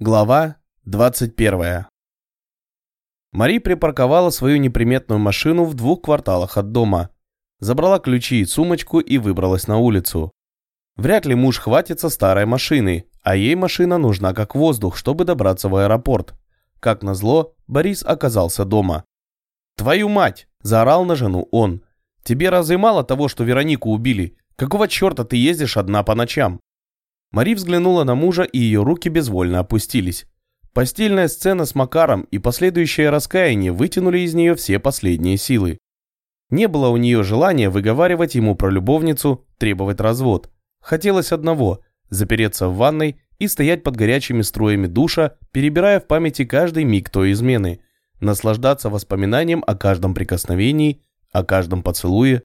Глава 21. Мари припарковала свою неприметную машину в двух кварталах от дома. Забрала ключи и сумочку и выбралась на улицу. Вряд ли муж хватится старой машины, а ей машина нужна как воздух, чтобы добраться в аэропорт. Как назло, Борис оказался дома. «Твою мать!» – заорал на жену он. «Тебе разве мало того, что Веронику убили? Какого черта ты ездишь одна по ночам?» Мари взглянула на мужа, и ее руки безвольно опустились. Постельная сцена с Макаром и последующее раскаяние вытянули из нее все последние силы. Не было у нее желания выговаривать ему про любовницу, требовать развод. Хотелось одного – запереться в ванной и стоять под горячими струями душа, перебирая в памяти каждый миг той измены, наслаждаться воспоминанием о каждом прикосновении, о каждом поцелуе.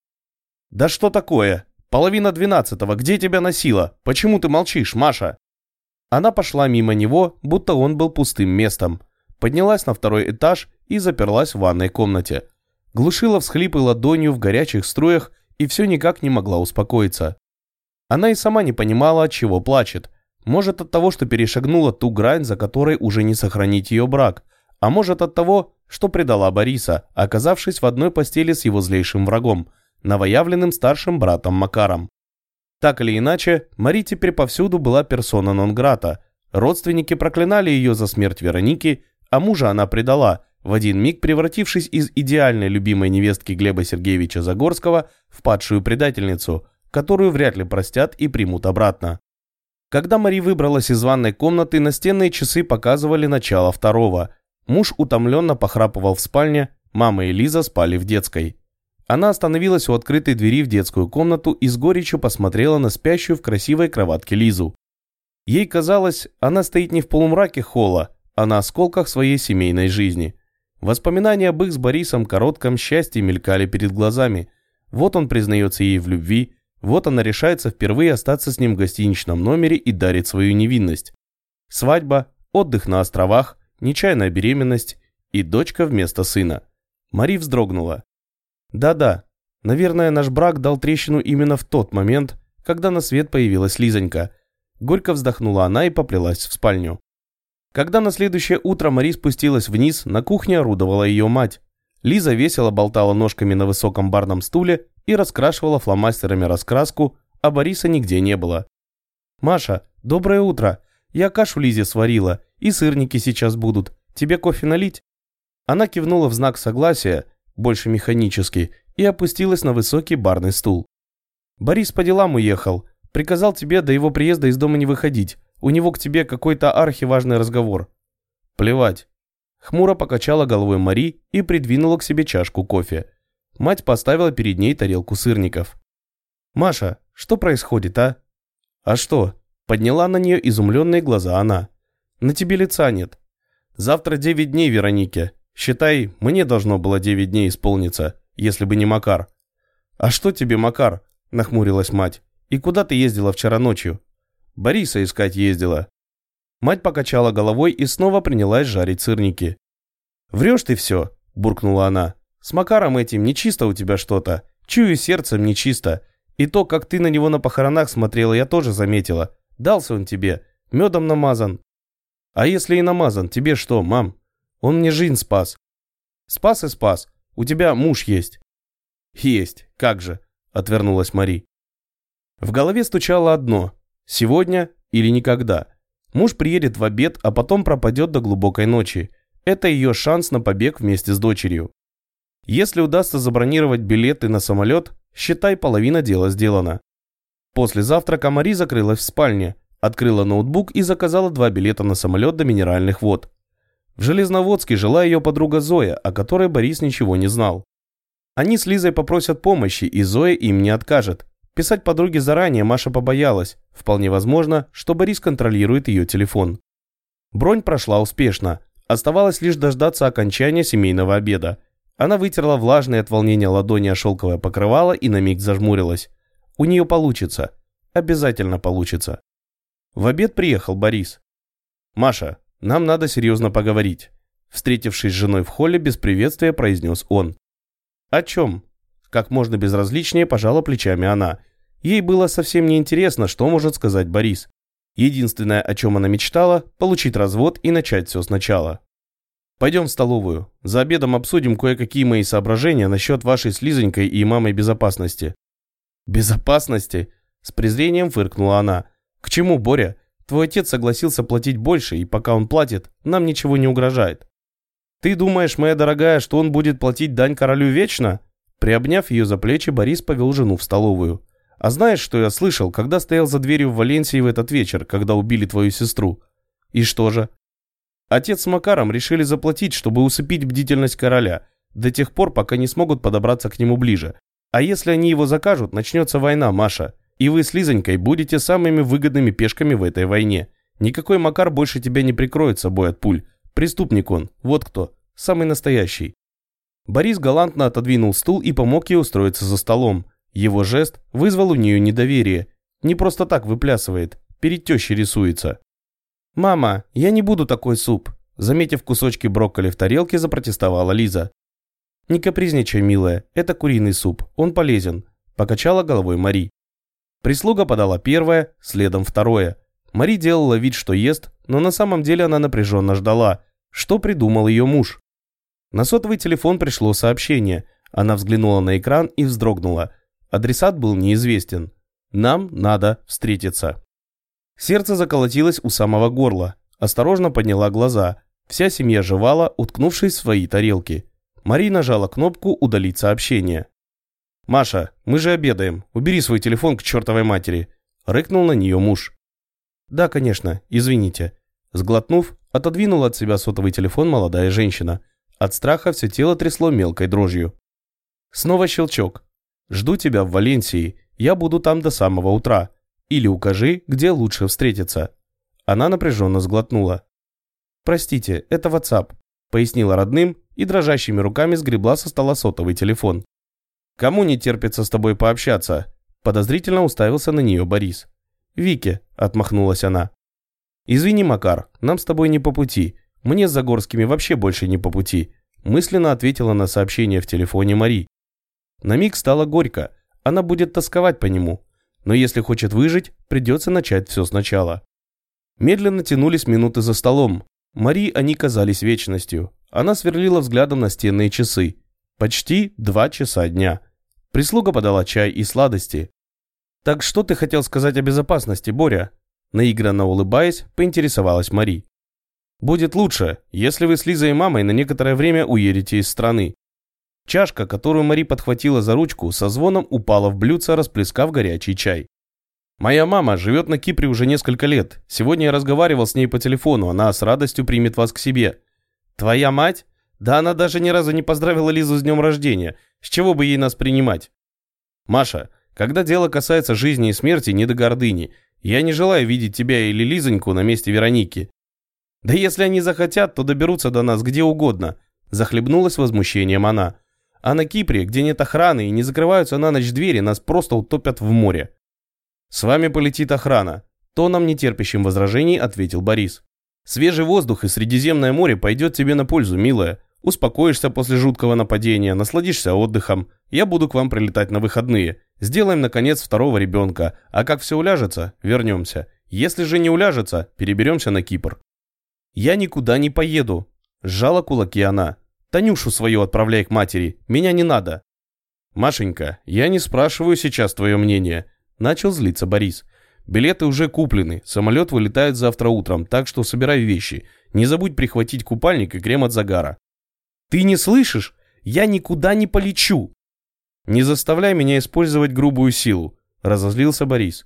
«Да что такое?» Половина двенадцатого, где тебя носило? Почему ты молчишь, Маша?» Она пошла мимо него, будто он был пустым местом. Поднялась на второй этаж и заперлась в ванной комнате. Глушила всхлипы ладонью в горячих струях и все никак не могла успокоиться. Она и сама не понимала, от чего плачет. Может от того, что перешагнула ту грань, за которой уже не сохранить ее брак. А может от того, что предала Бориса, оказавшись в одной постели с его злейшим врагом – новоявленным старшим братом Макаром. Так или иначе, Мари теперь повсюду была персона нон-грата. Родственники проклинали ее за смерть Вероники, а мужа она предала, в один миг превратившись из идеальной любимой невестки Глеба Сергеевича Загорского в падшую предательницу, которую вряд ли простят и примут обратно. Когда Мари выбралась из ванной комнаты, настенные часы показывали начало второго. Муж утомленно похрапывал в спальне, мама и Лиза спали в детской. Она остановилась у открытой двери в детскую комнату и с горечью посмотрела на спящую в красивой кроватке Лизу. Ей казалось, она стоит не в полумраке холла, а на осколках своей семейной жизни. Воспоминания об их с Борисом коротком счастье мелькали перед глазами. Вот он признается ей в любви, вот она решается впервые остаться с ним в гостиничном номере и дарит свою невинность. Свадьба, отдых на островах, нечаянная беременность и дочка вместо сына. Мари вздрогнула. Да-да, наверное, наш брак дал трещину именно в тот момент, когда на свет появилась Лизонька. Горько вздохнула она и поплелась в спальню. Когда на следующее утро Мари спустилась вниз, на кухне орудовала ее мать. Лиза весело болтала ножками на высоком барном стуле и раскрашивала фломастерами раскраску, а Бориса нигде не было. «Маша, доброе утро. Я кашу Лизе сварила, и сырники сейчас будут. Тебе кофе налить?» Она кивнула в знак согласия, больше механически, и опустилась на высокий барный стул. «Борис по делам уехал. Приказал тебе до его приезда из дома не выходить. У него к тебе какой-то архиважный разговор». «Плевать». Хмуро покачала головой Мари и придвинула к себе чашку кофе. Мать поставила перед ней тарелку сырников. «Маша, что происходит, а?» «А что?» Подняла на нее изумленные глаза она. «На тебе лица нет. Завтра девять дней, Веронике. Считай, мне должно было 9 дней исполниться, если бы не Макар. А что тебе, Макар? Нахмурилась мать. И куда ты ездила вчера ночью? Бориса искать ездила. Мать покачала головой и снова принялась жарить сырники. «Врешь ты все», – буркнула она. «С Макаром этим нечисто у тебя что-то. Чую сердцем нечисто. И то, как ты на него на похоронах смотрела, я тоже заметила. Дался он тебе. Медом намазан». «А если и намазан, тебе что, мам?» Он мне жизнь спас. Спас и спас. У тебя муж есть. Есть, как же, отвернулась Мари. В голове стучало одно. Сегодня или никогда. Муж приедет в обед, а потом пропадет до глубокой ночи. Это ее шанс на побег вместе с дочерью. Если удастся забронировать билеты на самолет, считай, половина дела сделана. После завтрака Мари закрылась в спальне, открыла ноутбук и заказала два билета на самолет до Минеральных вод. В Железноводске жила ее подруга Зоя, о которой Борис ничего не знал. Они с Лизой попросят помощи, и Зоя им не откажет. Писать подруге заранее Маша побоялась. Вполне возможно, что Борис контролирует ее телефон. Бронь прошла успешно. Оставалось лишь дождаться окончания семейного обеда. Она вытерла влажные от волнения ладони о шелковое покрывало и на миг зажмурилась. У нее получится. Обязательно получится. В обед приехал Борис. «Маша, нам надо серьезно поговорить», – встретившись с женой в холле, без приветствия произнес он. «О чем?» Как можно безразличнее пожала плечами она. Ей было совсем не интересно, что может сказать Борис. Единственное, о чем она мечтала – получить развод и начать все сначала. Пойдем в столовую. За обедом обсудим кое-какие мои соображения насчет вашей с Лизонькой и мамой безопасности. Безопасности? С презрением фыркнула она. К чему, Боря? Твой отец согласился платить больше, и пока он платит, нам ничего не угрожает. Ты думаешь, моя дорогая, что он будет платить дань королю вечно? Приобняв ее за плечи, Борис повел жену в столовую. А знаешь, что я слышал, когда стоял за дверью в Валенсии в этот вечер, когда убили твою сестру? И что же? Отец с Макаром решили заплатить, чтобы усыпить бдительность короля, до тех пор, пока не смогут подобраться к нему ближе. А если они его закажут, начнется война, Маша. И вы с Лизонькой будете самыми выгодными пешками в этой войне. Никакой Макар больше тебя не прикроет собой от пуль. Преступник он, вот кто, самый настоящий. Борис галантно отодвинул стул и помог ей устроиться за столом. Его жест вызвал у нее недоверие. Не просто так выплясывает, перед тещей рисуется. «Мама, я не буду такой суп», заметив кусочки брокколи в тарелке, запротестовала Лиза. «Не капризничай, милая, это куриный суп, он полезен», покачала головой Мари. Прислуга подала первое, следом второе. Мари делала вид, что ест, но на самом деле она напряженно ждала, что придумал ее муж. На сотовый телефон пришло сообщение. Она взглянула на экран и вздрогнула. Адресат был неизвестен. Нам надо встретиться. Сердце заколотилось у самого горла. Осторожно подняла глаза. Вся семья жевала, уткнувшись в свои тарелки. Мари нажала кнопку «Удалить сообщение». «Маша, мы же обедаем. Убери свой телефон к чертовой матери», – рыкнул на нее муж. «Да, конечно, извините». Сглотнув, отодвинула от себя сотовый телефон молодая женщина – от страха все тело трясло мелкой дрожью. Снова щелчок. «Жду тебя в Валенсии. Я буду там до самого утра. Или укажи, где лучше встретиться». Она напряженно сглотнула. «Простите, это WhatsApp», — пояснила родным и дрожащими руками сгребла со стола сотовый телефон. «Кому не терпится с тобой пообщаться?» Подозрительно уставился на нее Борис. «Вике», — отмахнулась она. «Извини, Макар, нам с тобой не по пути. Мне с Загорскими вообще больше не по пути. Мысленно ответила на сообщение в телефоне Мари. На миг стало горько. Она будет тосковать по нему. Но если хочет выжить, придется начать все сначала. Медленно тянулись минуты за столом. Мари они казались вечностью. Она сверлила взглядом на стенные часы. Почти два часа дня. Прислуга подала чай и сладости. «Так что ты хотел сказать о безопасности, Боря?» Наигранно улыбаясь, поинтересовалась Мари. Будет лучше, если вы с Лизой и мамой на некоторое время уедете из страны. Чашка, которую Мари подхватила за ручку, со звоном упала в блюдце, расплескав горячий чай. «Моя мама живет на Кипре уже несколько лет. Сегодня я разговаривал с ней по телефону, она с радостью примет вас к себе». «Твоя мать? Да она даже ни разу не поздравила Лизу с днем рождения. С чего бы ей нас принимать?» «Маша, когда дело касается жизни и смерти, не до гордыни. Я не желаю видеть тебя или Лизоньку на месте Вероники. Да если они захотят, то доберутся до нас где угодно. Захлебнулась возмущением она. А на Кипре, где нет охраны и не закрываются на ночь двери, нас просто утопят в море. С вами полетит охрана. Тоном нетерпящим возражений ответил Борис. Свежий воздух и Средиземное море пойдет тебе на пользу, милая. Успокоишься после жуткого нападения, насладишься отдыхом. Я буду к вам прилетать на выходные. Сделаем, наконец, второго ребенка. А как все уляжется, вернемся. Если же не уляжется, переберемся на Кипр. «Я никуда не поеду», – сжала кулаки она. «Танюшу свою отправляй к матери, меня не надо». «Машенька, я не спрашиваю сейчас твое мнение», – начал злиться Борис. «Билеты уже куплены, самолет вылетает завтра утром, так что собирай вещи. Не забудь прихватить купальник и крем от загара». «Ты не слышишь? Я никуда не полечу!» «Не заставляй меня использовать грубую силу», – разозлился Борис.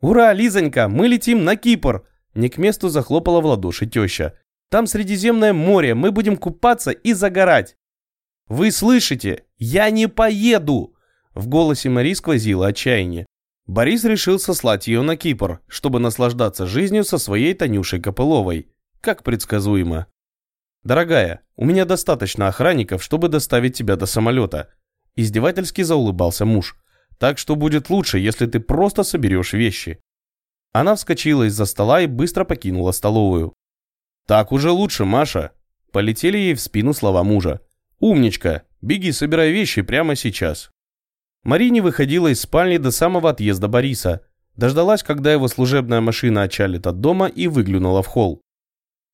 «Ура, Лизонька, мы летим на Кипр!» Не к месту захлопала в ладоши теща. «Там Средиземное море, мы будем купаться и загорать!» «Вы слышите? Я не поеду!» В голосе Мари сквозило отчаяние. Борис решил сослать ее на Кипр, чтобы наслаждаться жизнью со своей Танюшей Копыловой. Как предсказуемо. «Дорогая, у меня достаточно охранников, чтобы доставить тебя до самолета», издевательски заулыбался муж. «Так что будет лучше, если ты просто соберешь вещи». Она вскочила из-за стола и быстро покинула столовую. «Так уже лучше, Маша!» Полетели ей в спину слова мужа. «Умничка! Беги, собирай вещи прямо сейчас!» Мари не выходила из спальни до самого отъезда Бориса. Дождалась, когда его служебная машина отчалит от дома и выглянула в холл.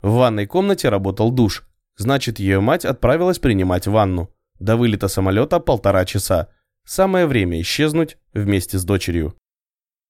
В ванной комнате работал душ, значит, ее мать отправилась принимать ванну. До вылета самолета полтора часа. Самое время исчезнуть вместе с дочерью.